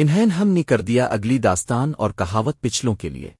انہیں ہم نے کر دیا اگلی داستان اور کہاوت پچھلوں کے لیے۔